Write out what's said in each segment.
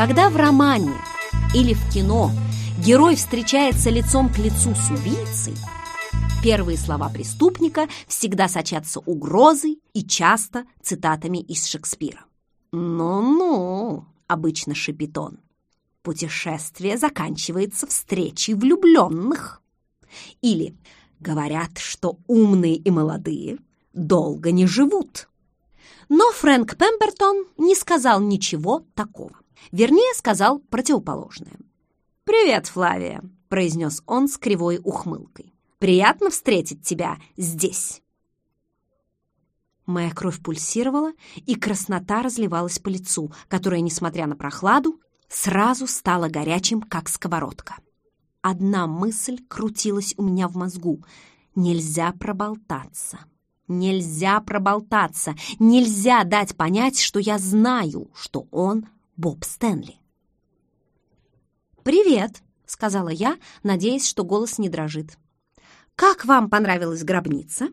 Когда в романе или в кино герой встречается лицом к лицу с убийцей, первые слова преступника всегда сочатся угрозой и часто цитатами из Шекспира. «Ну-ну», — обычно шипит он, — «путешествие заканчивается встречей влюбленных». Или «Говорят, что умные и молодые долго не живут». Но Фрэнк Пембертон не сказал ничего такого. Вернее, сказал противоположное. «Привет, Флавия», — произнес он с кривой ухмылкой. «Приятно встретить тебя здесь». Моя кровь пульсировала, и краснота разливалась по лицу, которая, несмотря на прохладу, сразу стала горячим, как сковородка. Одна мысль крутилась у меня в мозгу. Нельзя проболтаться. Нельзя проболтаться, нельзя дать понять, что я знаю, что он Боб Стэнли. «Привет», — сказала я, надеясь, что голос не дрожит. «Как вам понравилась гробница?»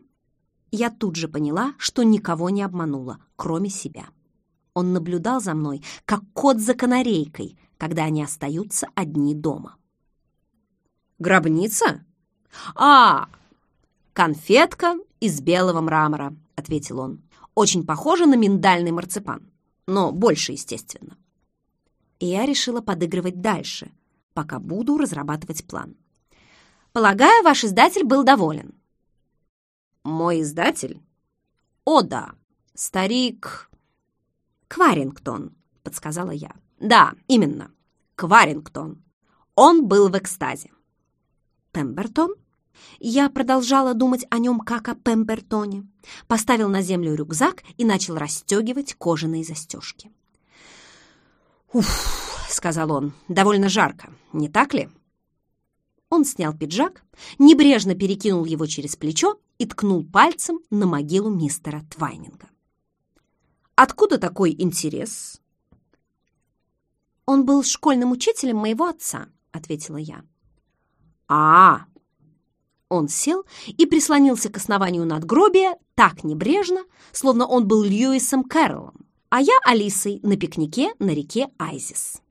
Я тут же поняла, что никого не обманула, кроме себя. Он наблюдал за мной, как кот за канарейкой, когда они остаются одни дома. «Гробница? А, конфетка из белого мрамора», — ответил он. «Очень похоже на миндальный марципан, но больше, естественно». И я решила подыгрывать дальше, пока буду разрабатывать план. «Полагаю, ваш издатель был доволен». «Мой издатель?» «О, да, старик Кварингтон», — подсказала я. «Да, именно, Кварингтон. Он был в экстазе». «Пембертон?» Я продолжала думать о нем как о Пембертоне. Поставил на землю рюкзак и начал расстегивать кожаные застежки. «Уф», — сказал он, — «довольно жарко, не так ли?» Он снял пиджак, небрежно перекинул его через плечо и ткнул пальцем на могилу мистера Твайнинга. «Откуда такой интерес?» «Он был школьным учителем моего отца», — ответила я. «А, он сел и прислонился к основанию надгробия так небрежно, словно он был Льюисом Кэрроллом, а я Алисой на пикнике на реке Айзис.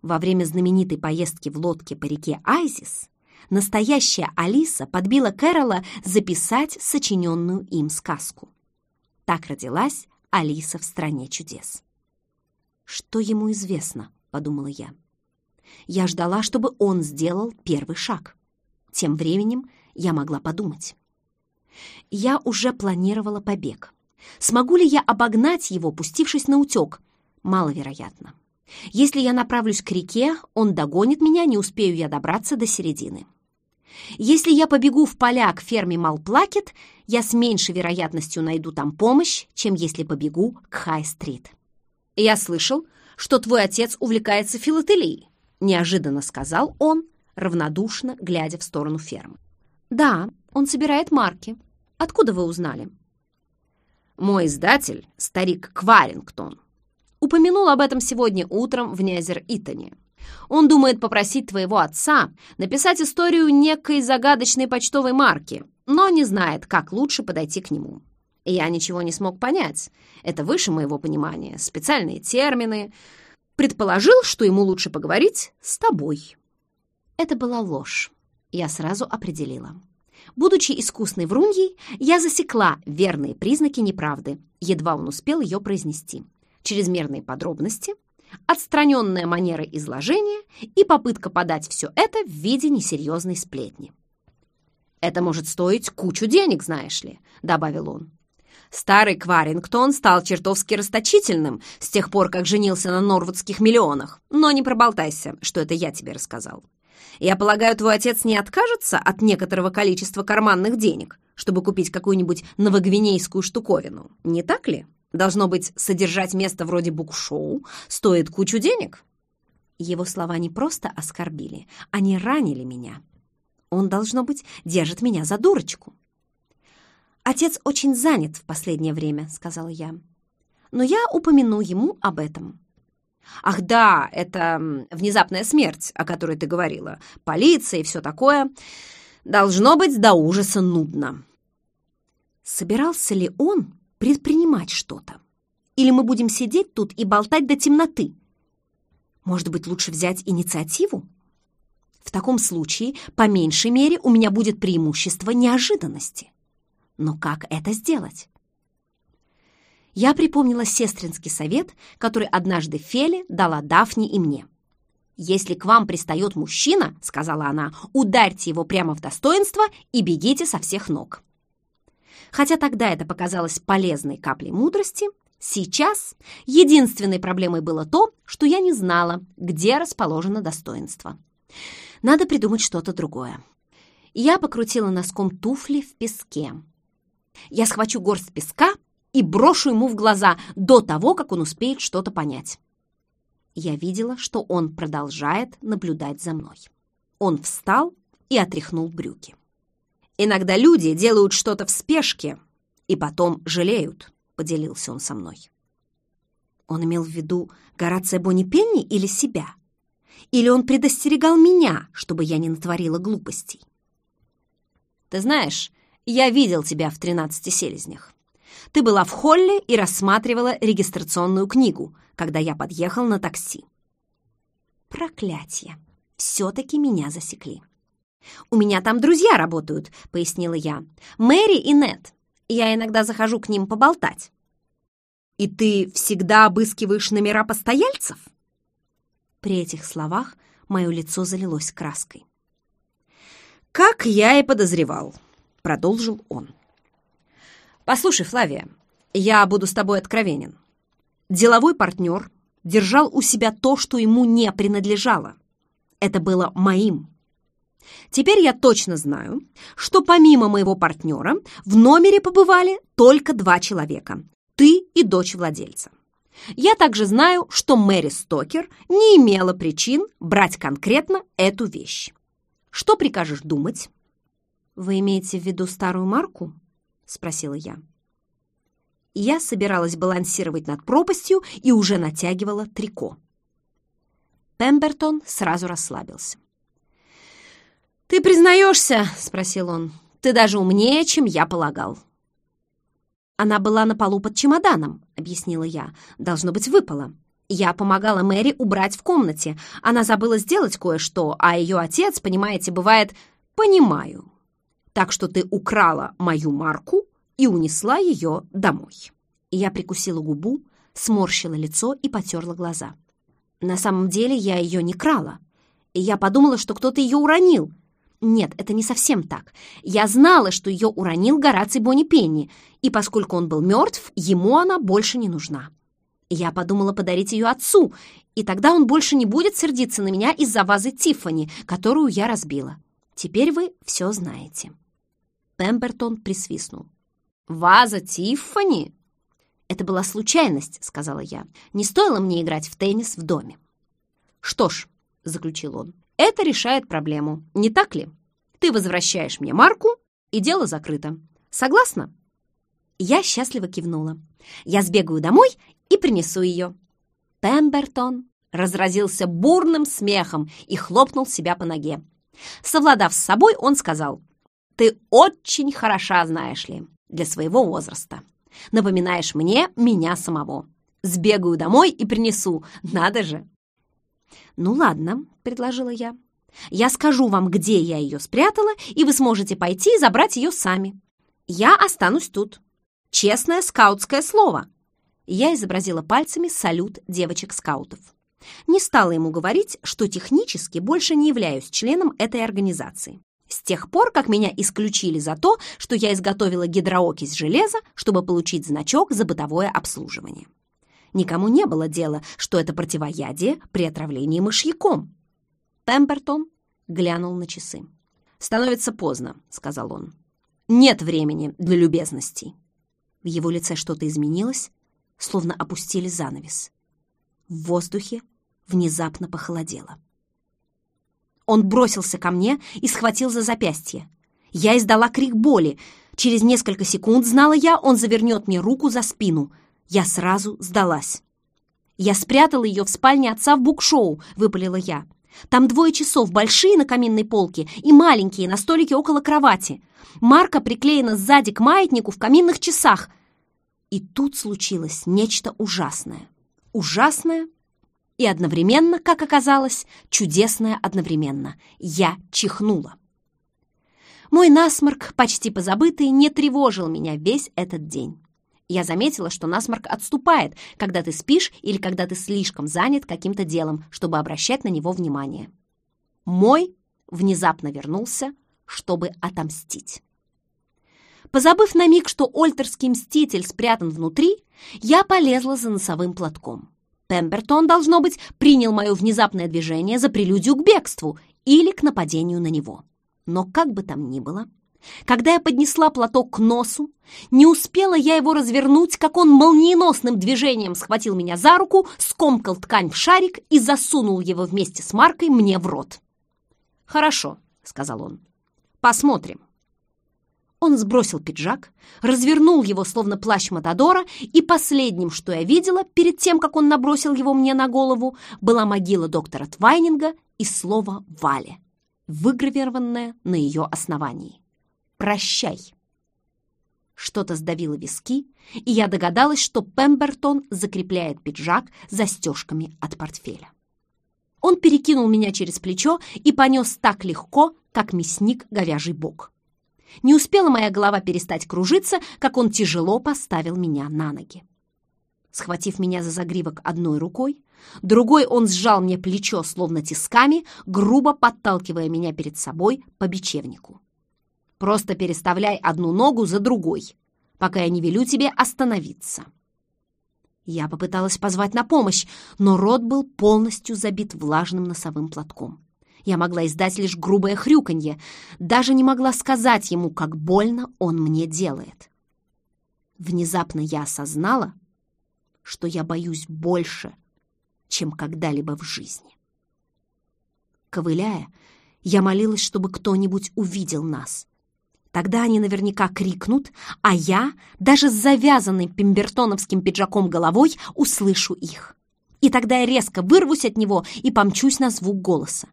Во время знаменитой поездки в лодке по реке Айзис настоящая Алиса подбила Кэрола записать сочиненную им сказку. Так родилась Алиса в «Стране чудес». «Что ему известно?» — подумала я. Я ждала, чтобы он сделал первый шаг. Тем временем я могла подумать. Я уже планировала побег. Смогу ли я обогнать его, пустившись на утек? Маловероятно. Если я направлюсь к реке, он догонит меня, не успею я добраться до середины. Если я побегу в поля к ферме Малплакет, я с меньшей вероятностью найду там помощь, чем если побегу к Хай-стрит. «Я слышал, что твой отец увлекается филателией», — неожиданно сказал он, равнодушно глядя в сторону фермы. «Да, он собирает марки. Откуда вы узнали?» «Мой издатель, старик Кварингтон, упомянул об этом сегодня утром в Незер-Итоне. Он думает попросить твоего отца написать историю некой загадочной почтовой марки, но не знает, как лучше подойти к нему. Я ничего не смог понять. Это выше моего понимания. Специальные термины. Предположил, что ему лучше поговорить с тобой». Это была ложь я сразу определила. Будучи искусной вруньей, я засекла верные признаки неправды, едва он успел ее произнести. Чрезмерные подробности, отстраненная манера изложения и попытка подать все это в виде несерьезной сплетни. «Это может стоить кучу денег, знаешь ли», — добавил он. Старый Кварингтон стал чертовски расточительным с тех пор, как женился на норвудских миллионах. Но не проболтайся, что это я тебе рассказал. Я полагаю, твой отец не откажется от некоторого количества карманных денег, чтобы купить какую-нибудь новогвинейскую штуковину, не так ли? Должно быть, содержать место вроде букшоу стоит кучу денег. Его слова не просто оскорбили, они ранили меня. Он, должно быть, держит меня за дурочку. «Отец очень занят в последнее время», — сказала я. «Но я упомяну ему об этом». Ах да, это внезапная смерть, о которой ты говорила. Полиция и все такое. Должно быть до ужаса нудно. Собирался ли он предпринимать что-то? Или мы будем сидеть тут и болтать до темноты? Может быть, лучше взять инициативу? В таком случае, по меньшей мере, у меня будет преимущество неожиданности. Но как это сделать? Я припомнила сестринский совет, который однажды Феле дала Дафне и мне. «Если к вам пристает мужчина, — сказала она, — ударьте его прямо в достоинство и бегите со всех ног». Хотя тогда это показалось полезной каплей мудрости, сейчас единственной проблемой было то, что я не знала, где расположено достоинство. Надо придумать что-то другое. Я покрутила носком туфли в песке. Я схвачу горсть песка и брошу ему в глаза до того, как он успеет что-то понять. Я видела, что он продолжает наблюдать за мной. Он встал и отряхнул брюки. «Иногда люди делают что-то в спешке и потом жалеют», — поделился он со мной. Он имел в виду Горация Бонни-Пенни или себя? Или он предостерегал меня, чтобы я не натворила глупостей? «Ты знаешь, я видел тебя в «Тринадцати селезнях». Ты была в холле и рассматривала регистрационную книгу, когда я подъехал на такси. Проклятье! Все-таки меня засекли. «У меня там друзья работают», — пояснила я. «Мэри и Нет. Я иногда захожу к ним поболтать». «И ты всегда обыскиваешь номера постояльцев?» При этих словах мое лицо залилось краской. «Как я и подозревал», — продолжил он. «Послушай, Флавия, я буду с тобой откровенен. Деловой партнер держал у себя то, что ему не принадлежало. Это было моим. Теперь я точно знаю, что помимо моего партнера в номере побывали только два человека – ты и дочь владельца. Я также знаю, что Мэри Стокер не имела причин брать конкретно эту вещь. Что прикажешь думать? Вы имеете в виду старую марку? Спросила я. Я собиралась балансировать над пропастью и уже натягивала трико. Пембертон сразу расслабился. «Ты признаешься?» — спросил он. «Ты даже умнее, чем я полагал». «Она была на полу под чемоданом», — объяснила я. «Должно быть, выпала. Я помогала Мэри убрать в комнате. Она забыла сделать кое-что, а ее отец, понимаете, бывает... Понимаю. Так что ты украла мою марку и унесла ее домой». Я прикусила губу, сморщила лицо и потерла глаза. На самом деле я ее не крала. Я подумала, что кто-то ее уронил, нет, это не совсем так. Я знала, что ее уронил Гораций Бонни Пенни, и поскольку он был мертв, ему она больше не нужна. Я подумала подарить ее отцу, и тогда он больше не будет сердиться на меня из-за вазы Тиффани, которую я разбила. Теперь вы все знаете». Пембертон присвистнул. «Ваза Тиффани?» «Это была случайность», — сказала я. «Не стоило мне играть в теннис в доме». «Что ж», — заключил он, это решает проблему, не так ли? Ты возвращаешь мне марку, и дело закрыто. Согласна?» Я счастливо кивнула. «Я сбегаю домой и принесу ее». Пембертон разразился бурным смехом и хлопнул себя по ноге. Совладав с собой, он сказал, «Ты очень хороша, знаешь ли, для своего возраста. Напоминаешь мне меня самого. Сбегаю домой и принесу, надо же!» «Ну ладно», — предложила я. «Я скажу вам, где я ее спрятала, и вы сможете пойти и забрать ее сами. Я останусь тут. Честное скаутское слово». Я изобразила пальцами салют девочек-скаутов. Не стала ему говорить, что технически больше не являюсь членом этой организации. С тех пор, как меня исключили за то, что я изготовила гидроокись железа, чтобы получить значок за бытовое обслуживание. Никому не было дела, что это противоядие при отравлении мышьяком. Пембертон глянул на часы. «Становится поздно», — сказал он. «Нет времени для любезностей». В его лице что-то изменилось, словно опустили занавес. В воздухе внезапно похолодело. Он бросился ко мне и схватил за запястье. Я издала крик боли. Через несколько секунд, знала я, он завернет мне руку за спину — я сразу сдалась. «Я спрятала ее в спальне отца в букшоу», — выпалила я. «Там двое часов, большие на каминной полке и маленькие на столике около кровати. Марка приклеена сзади к маятнику в каминных часах». И тут случилось нечто ужасное. Ужасное И одновременно, как оказалось, чудесное одновременно, я чихнула. Мой насморк, почти позабытый, не тревожил меня весь этот день. Я заметила, что насморк отступает, когда ты спишь или когда ты слишком занят каким-то делом, чтобы обращать на него внимание. Мой внезапно вернулся, чтобы отомстить. Позабыв на миг, что ольтерский мститель спрятан внутри, я полезла за носовым платком. Пембертон, должно быть, принял мое внезапное движение за прелюдию к бегству или к нападению на него. Но как бы там ни было, когда я поднесла платок к носу, не успела я его развернуть, как он молниеносным движением схватил меня за руку, скомкал ткань в шарик и засунул его вместе с маркой мне в рот. «Хорошо», — сказал он, — «посмотрим». Он сбросил пиджак, развернул его, словно плащ Матадора, и последним, что я видела, перед тем, как он набросил его мне на голову, была могила доктора Твайнинга и слово «Вале», выгравированное на ее основании. «Прощай». Что-то сдавило виски, и я догадалась, что Пембертон закрепляет пиджак застежками от портфеля. Он перекинул меня через плечо и понес так легко, как мясник говяжий бок. Не успела моя голова перестать кружиться, как он тяжело поставил меня на ноги. Схватив меня за загривок одной рукой, другой он сжал мне плечо, словно тисками, грубо подталкивая меня перед собой по бечевнику. «Просто переставляй одну ногу за другой, пока я не велю тебе остановиться». Я попыталась позвать на помощь, но рот был полностью забит влажным носовым платком. Я могла издать лишь грубое хрюканье, даже не могла сказать ему, как больно он мне делает. Внезапно я осознала, что я боюсь больше, чем когда-либо в жизни. Ковыляя, я молилась, чтобы кто-нибудь увидел нас. Тогда они наверняка крикнут, а я, даже с завязанным пембертоновским пиджаком головой, услышу их. И тогда я резко вырвусь от него и помчусь на звук голоса.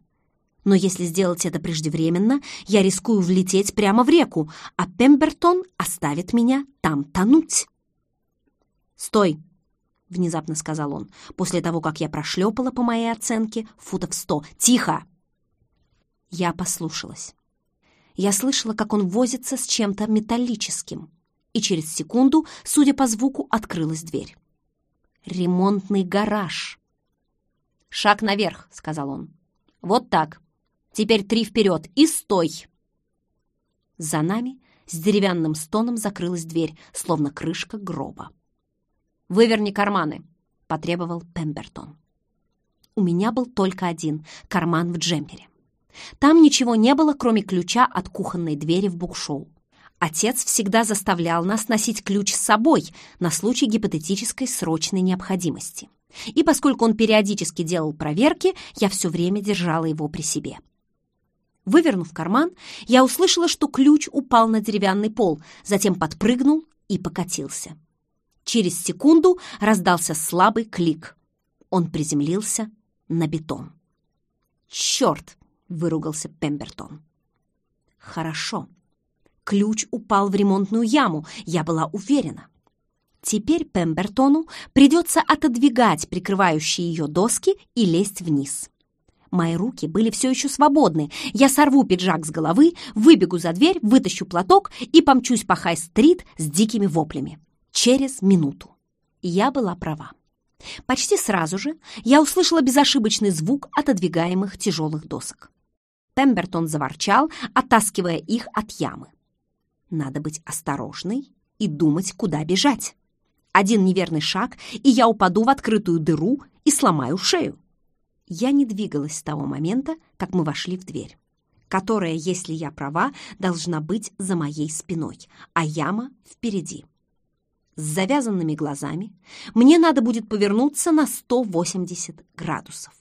Но если сделать это преждевременно, я рискую влететь прямо в реку, а Пембертон оставит меня там тонуть. «Стой!» — внезапно сказал он, после того, как я прошлепала, по моей оценке, футов сто. «Тихо!» Я послушалась. Я слышала, как он возится с чем-то металлическим, и через секунду, судя по звуку, открылась дверь. «Ремонтный гараж!» «Шаг наверх», — сказал он. «Вот так. Теперь три вперед и стой!» За нами с деревянным стоном закрылась дверь, словно крышка гроба. «Выверни карманы», — потребовал Пембертон. У меня был только один — карман в джемпере. Там ничего не было, кроме ключа от кухонной двери в букшоу. Отец всегда заставлял нас носить ключ с собой на случай гипотетической срочной необходимости. И поскольку он периодически делал проверки, я все время держала его при себе. Вывернув карман, я услышала, что ключ упал на деревянный пол, затем подпрыгнул и покатился. Через секунду раздался слабый клик. Он приземлился на бетон. «Черт!» — выругался Пембертон. «Хорошо. Ключ упал в ремонтную яму, я была уверена. Теперь Пембертону придется отодвигать прикрывающие ее доски и лезть вниз. Мои руки были все еще свободны. Я сорву пиджак с головы, выбегу за дверь, вытащу платок и помчусь по Хай-стрит с дикими воплями. Через минуту. Я была права. Почти сразу же я услышала безошибочный звук отодвигаемых тяжелых досок. Пембертон заворчал, оттаскивая их от ямы. Надо быть осторожной и думать, куда бежать. Один неверный шаг, и я упаду в открытую дыру и сломаю шею. Я не двигалась с того момента, как мы вошли в дверь, которая, если я права, должна быть за моей спиной, а яма впереди. С завязанными глазами мне надо будет повернуться на 180 градусов.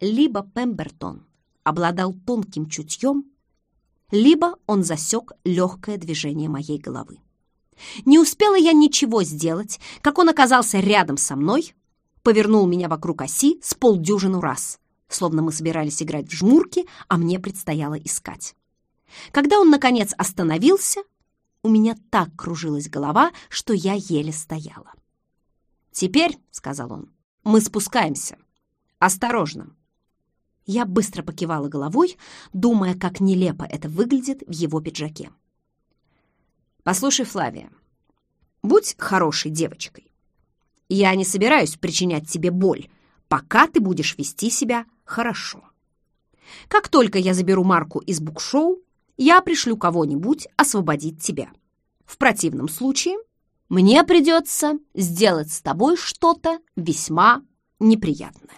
Либо Пембертон обладал тонким чутьем, либо он засек легкое движение моей головы. Не успела я ничего сделать, как он оказался рядом со мной, повернул меня вокруг оси с полдюжину раз, словно мы собирались играть в жмурки, а мне предстояло искать. Когда он, наконец, остановился, у меня так кружилась голова, что я еле стояла. «Теперь», — сказал он, — «мы спускаемся. Осторожно!» Я быстро покивала головой, думая, как нелепо это выглядит в его пиджаке. «Послушай, Флавия, будь хорошей девочкой. Я не собираюсь причинять тебе боль, пока ты будешь вести себя хорошо. Как только я заберу Марку из букшоу, я пришлю кого-нибудь освободить тебя. В противном случае мне придется сделать с тобой что-то весьма неприятное.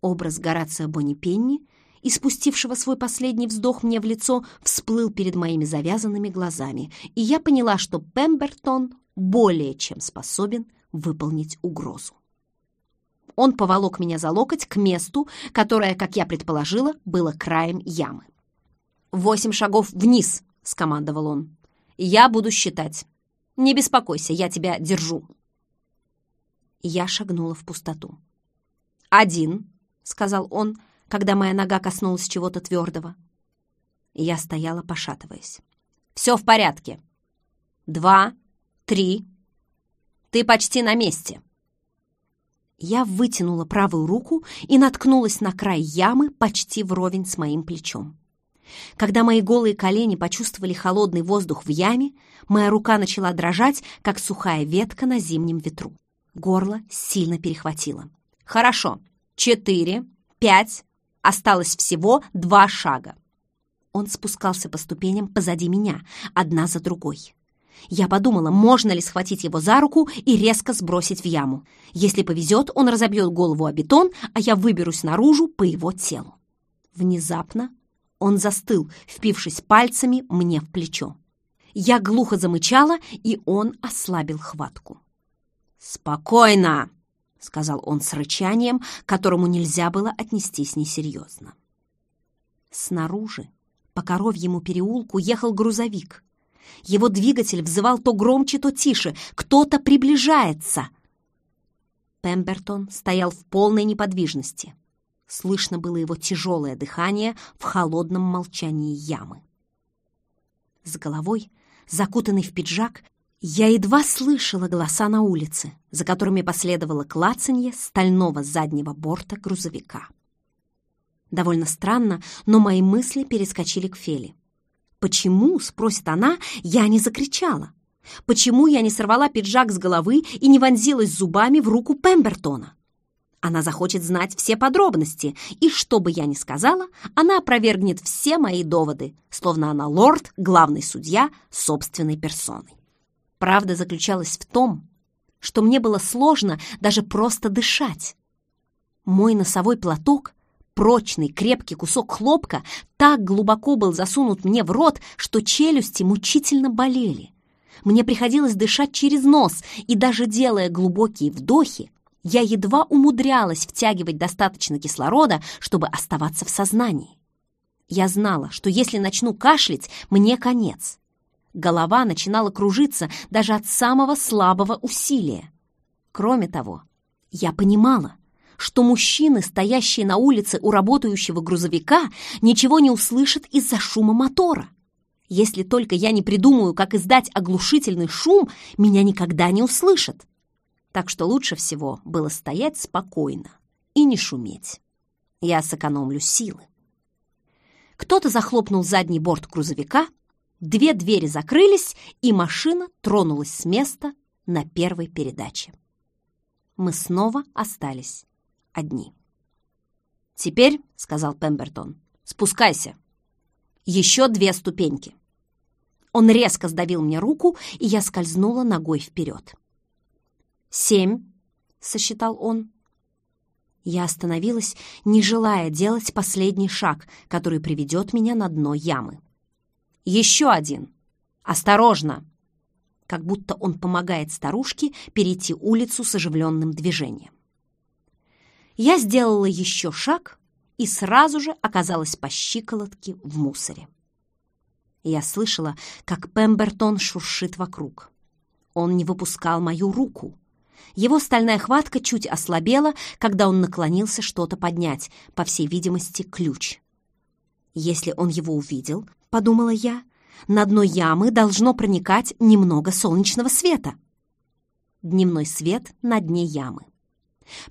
Образ Горация Бонни-Пенни, испустившего свой последний вздох мне в лицо, всплыл перед моими завязанными глазами, и я поняла, что Пембертон более чем способен выполнить угрозу. Он поволок меня за локоть к месту, которое, как я предположила, было краем ямы. «Восемь шагов вниз!» — скомандовал он. «Я буду считать. Не беспокойся, я тебя держу». Я шагнула в пустоту. «Один», — сказал он, когда моя нога коснулась чего-то твердого. Я стояла, пошатываясь. «Все в порядке. Два, три. Ты почти на месте». Я вытянула правую руку и наткнулась на край ямы почти вровень с моим плечом. Когда мои голые колени почувствовали холодный воздух в яме, моя рука начала дрожать, как сухая ветка на зимнем ветру. Горло сильно перехватило. «Хорошо. Четыре, пять. Осталось всего два шага». Он спускался по ступеням позади меня, одна за другой. Я подумала, можно ли схватить его за руку и резко сбросить в яму. Если повезет, он разобьет голову о бетон, а я выберусь наружу по его телу. Внезапно он застыл, впившись пальцами мне в плечо. Я глухо замычала, и он ослабил хватку. «Спокойно!» — сказал он с рычанием, которому нельзя было отнестись несерьезно. Снаружи, по коровьему переулку, ехал грузовик. Его двигатель взывал то громче, то тише. Кто-то приближается. Пембертон стоял в полной неподвижности. Слышно было его тяжелое дыхание в холодном молчании ямы. С головой, закутанный в пиджак, я едва слышала голоса на улице, за которыми последовало клацанье стального заднего борта грузовика. Довольно странно, но мои мысли перескочили к Феле. «Почему?» — спросит она, — я не закричала. Почему я не сорвала пиджак с головы и не вонзилась зубами в руку Пембертона? Она захочет знать все подробности, и что бы я ни сказала, она опровергнет все мои доводы, словно она лорд, главный судья, собственной персоной. Правда заключалась в том, что мне было сложно даже просто дышать. Мой носовой платок, прочный крепкий кусок хлопка, так глубоко был засунут мне в рот, что челюсти мучительно болели. Мне приходилось дышать через нос, и даже делая глубокие вдохи, я едва умудрялась втягивать достаточно кислорода, чтобы оставаться в сознании. Я знала, что если начну кашлять, мне конец. Голова начинала кружиться даже от самого слабого усилия. Кроме того, я понимала, что мужчины, стоящие на улице у работающего грузовика, ничего не услышат из-за шума мотора. Если только я не придумаю, как издать оглушительный шум, меня никогда не услышат так что лучше всего было стоять спокойно и не шуметь. Я сэкономлю силы. Кто-то захлопнул задний борт грузовика, две двери закрылись, и машина тронулась с места на первой передаче. Мы снова остались одни. «Теперь», — сказал Пембертон, — «спускайся. Еще две ступеньки». Он резко сдавил мне руку, и я скользнула ногой вперед. «Семь», — сосчитал он. Я остановилась, не желая делать последний шаг, который приведет меня на дно ямы. «Еще один! Осторожно!» Как будто он помогает старушке перейти улицу с оживленным движением. Я сделала еще шаг и сразу же оказалась по щиколотке в мусоре. Я слышала, как Пембертон шуршит вокруг. Он не выпускал мою руку. Его стальная хватка чуть ослабела, когда он наклонился что-то поднять, по всей видимости, ключ. Если он его увидел, подумала я, на дно ямы должно проникать немного солнечного света. Дневной свет на дне ямы.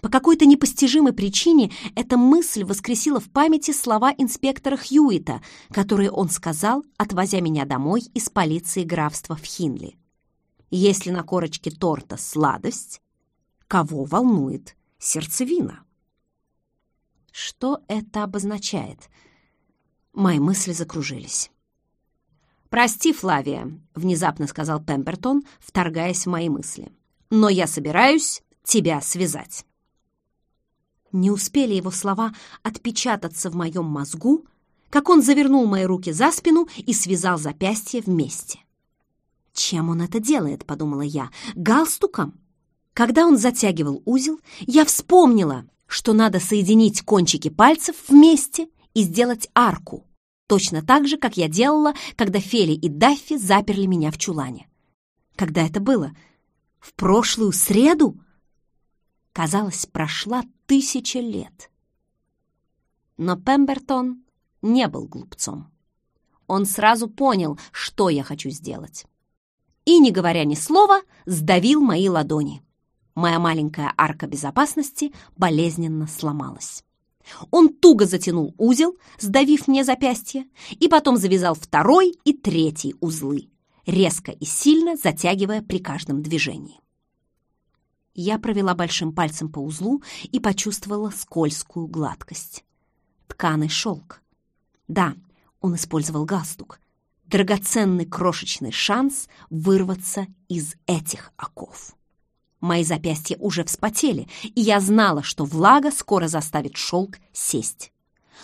По какой-то непостижимой причине эта мысль воскресила в памяти слова инспектора Хьюита, которые он сказал, отвозя меня домой из полиции графства в Хинли. Если на корочке торта сладость, кого волнует сердцевина? Что это обозначает? Мои мысли закружились. «Прости, Флавия», — внезапно сказал Пембертон, вторгаясь в мои мысли. «Но я собираюсь тебя связать». Не успели его слова отпечататься в моем мозгу, как он завернул мои руки за спину и связал запястья вместе. «Чем он это делает?» — подумала я. «Галстуком?» Когда он затягивал узел, я вспомнила, что надо соединить кончики пальцев вместе и сделать арку, точно так же, как я делала, когда Фели и Даффи заперли меня в чулане. Когда это было? В прошлую среду? Казалось, прошла тысяча лет. Но Пембертон не был глупцом. Он сразу понял, что я хочу сделать. И, не говоря ни слова, сдавил мои ладони. Моя маленькая арка безопасности болезненно сломалась. Он туго затянул узел, сдавив мне запястье, и потом завязал второй и третий узлы, резко и сильно затягивая при каждом движении. Я провела большим пальцем по узлу и почувствовала скользкую гладкость. Тканый шелк. Да, он использовал галстук. Драгоценный крошечный шанс вырваться из этих оков. Мои запястья уже вспотели, и я знала, что влага скоро заставит шелк сесть.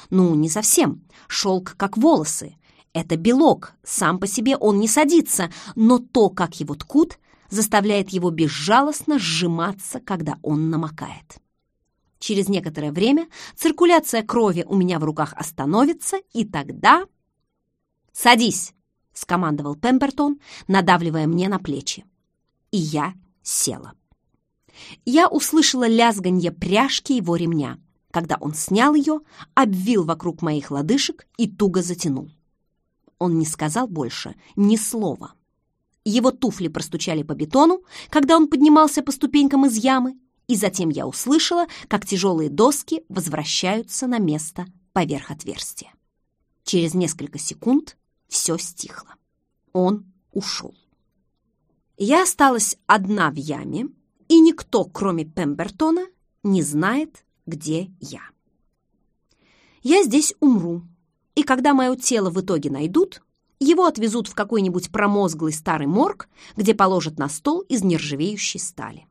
Ну, не совсем. Шелк как волосы. Это белок, сам по себе он не садится, но то, как его ткут, заставляет его безжалостно сжиматься, когда он намокает. Через некоторое время циркуляция крови у меня в руках остановится, и тогда... «Садись!» — скомандовал Пембертон, надавливая мне на плечи. И я села я услышала лязганье пряжки его ремня, когда он снял ее, обвил вокруг моих лодыжек и туго затянул. Он не сказал больше ни слова. Его туфли простучали по бетону, когда он поднимался по ступенькам из ямы, и затем я услышала, как тяжелые доски возвращаются на место поверх отверстия. Через несколько секунд все стихло. Он ушел. Я осталась одна в яме, и никто, кроме Пембертона, не знает, где я. Я здесь умру, и когда мое тело в итоге найдут, его отвезут в какой-нибудь промозглый старый морг, где положат на стол из нержавеющей стали.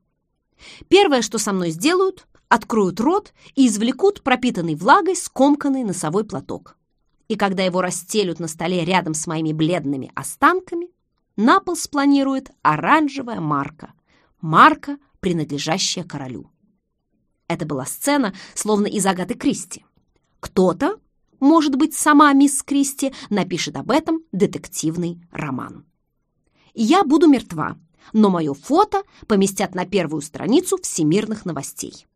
Первое, что со мной сделают, откроют рот и извлекут пропитанный влагой скомканный носовой платок. И когда его расстелют на столе рядом с моими бледными останками, на пол спланирует оранжевая марка – марка, принадлежащая королю. Это была сцена, словно из Агаты Кристи. Кто-то, может быть, сама мисс Кристи, напишет об этом детективный роман. Я буду мертва, но мое фото поместят на первую страницу всемирных новостей.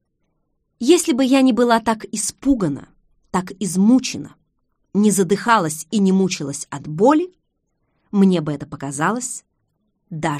Если бы я не была так испугана, так измучена, не задыхалась и не мучилась от боли, мне бы это показалось даже